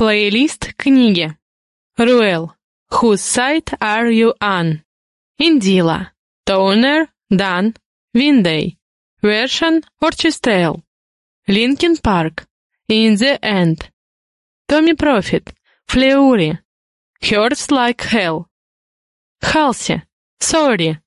Playlist, книги. Руэл. Whose side are you on? Indila, Toner, Dan, Winday. Version Orchestral. Linkin Park. In the End. Tommee Profitt. Fleurie. Hurts Like Hell. Halsey. Sorry.